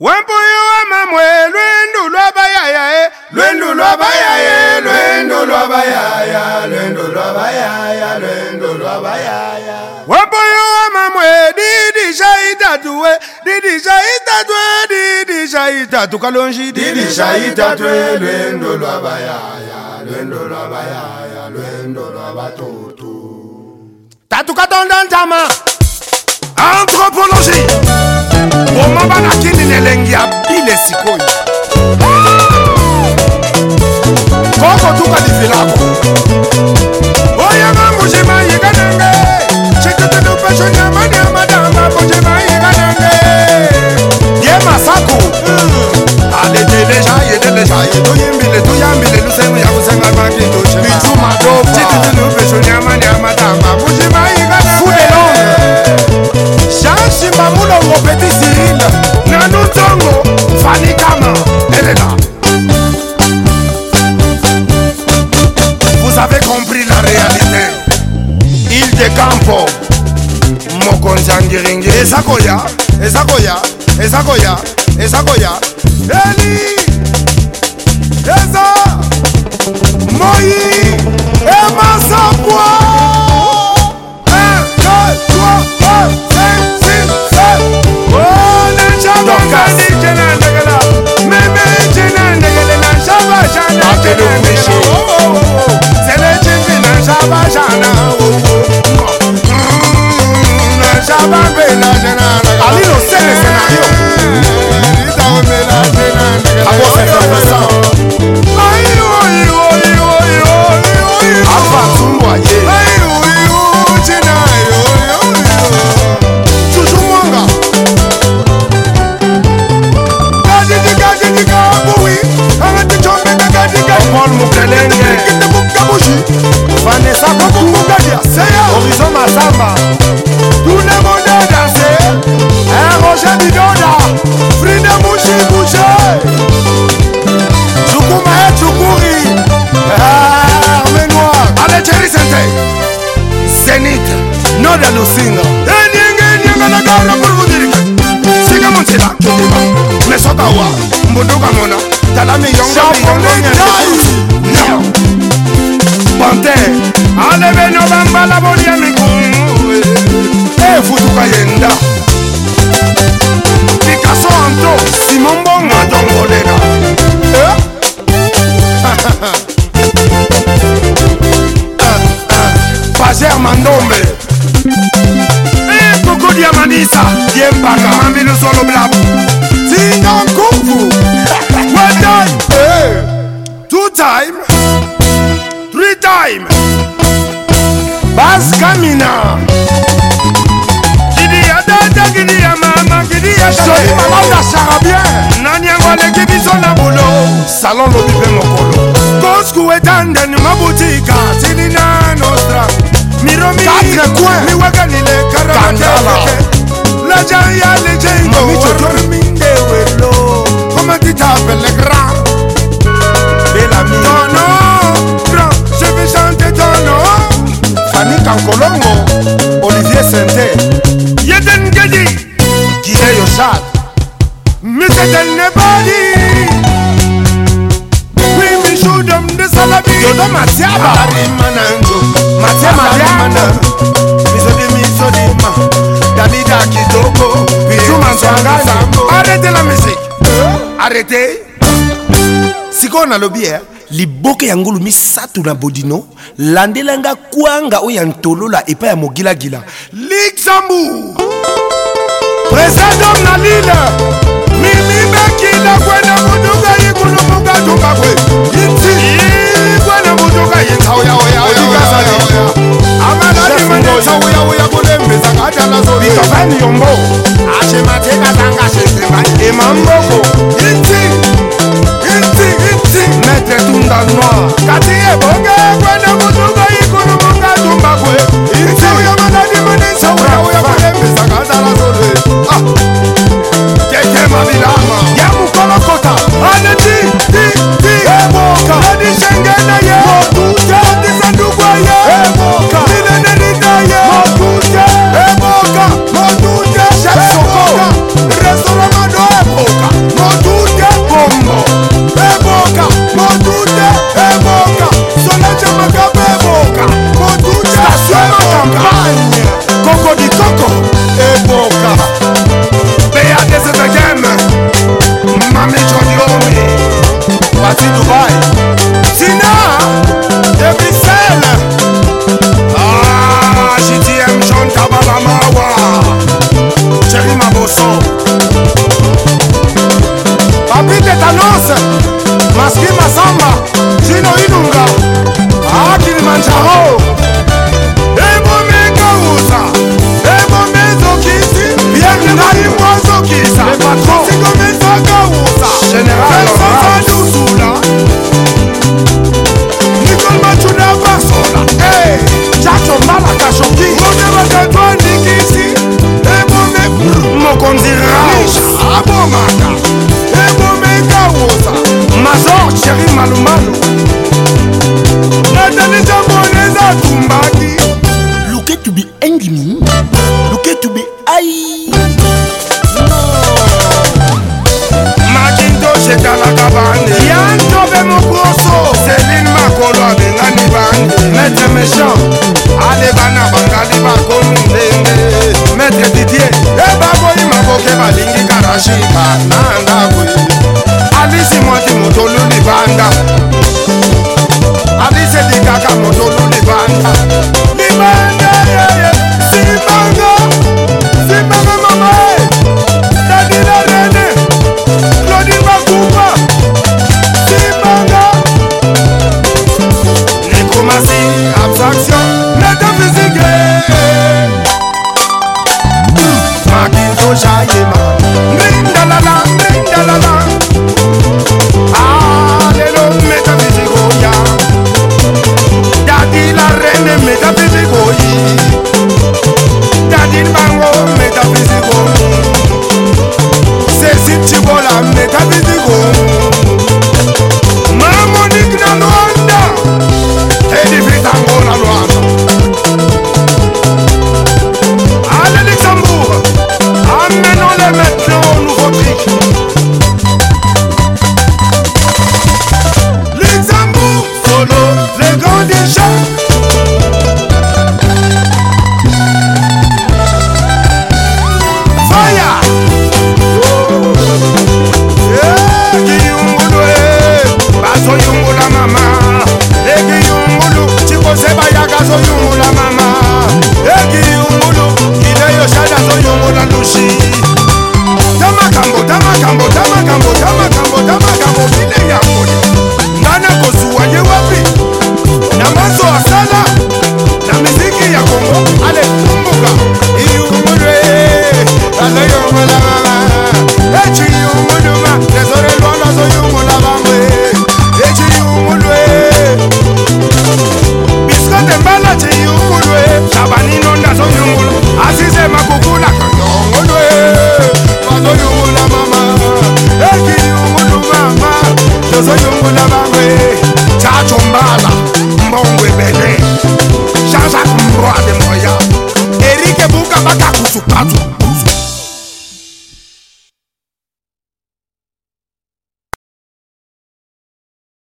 wempuyu mamwe lwendu lwabayayaye lwendu lwabayaye lwendu lwabayaya lwendu lwabayaya lwendu lwabayaya wempuyu wamamwe didi itatuwe didi itatwe didisha itatu kalonji didisha itatwe lwendu lwabayaya lwendu lwabayaya lwendu lwabatutu tatu katonda ntama anthropologie bomabana telling you de campo mokonzi angiringi eza koya eza koya eza koya eza koya eli eza moi emasapwa 1 2 3 Shabashana mboka wa mbunduka mona tala miyongo pante alebeno bambala bolia mikungu efutuka eh. eh, yenda time three time bas kamina kidia dada kidia mama kidia soli mama udasara bien nani yango aleki biso na bulo salon lobi mpe mokolo kosku etanden mabutika tini na nostra miromiwagalile karatee laja ya lejengo warminge welo komatita pelegrand matiaba alimanango matiamaliamana misodiminsodima dalida kitoko jumanswangala arrete la musique arrete sikoyo nalobi e eh? liboke ya ngulu misato na bodino landelanga kwanga oyo ya ntolola epai ya mogilagila liksambu presedom na lile mimibekida kwena muduga yikulubuga tumbabwe chéri malumalu natani ntango neza atumbaki luketubi endimi luketubi ai makintoshe etalaka bande yantobe mokoso selin makolo abengani bande maître méchant alebana bangali bakomi ndenge maître didie ebaboyi makoke balingi karashi banda bayungu na bangwe chacho mbala mbongwe bele jean-jacque mbroa de moya erike buka bakakusupatu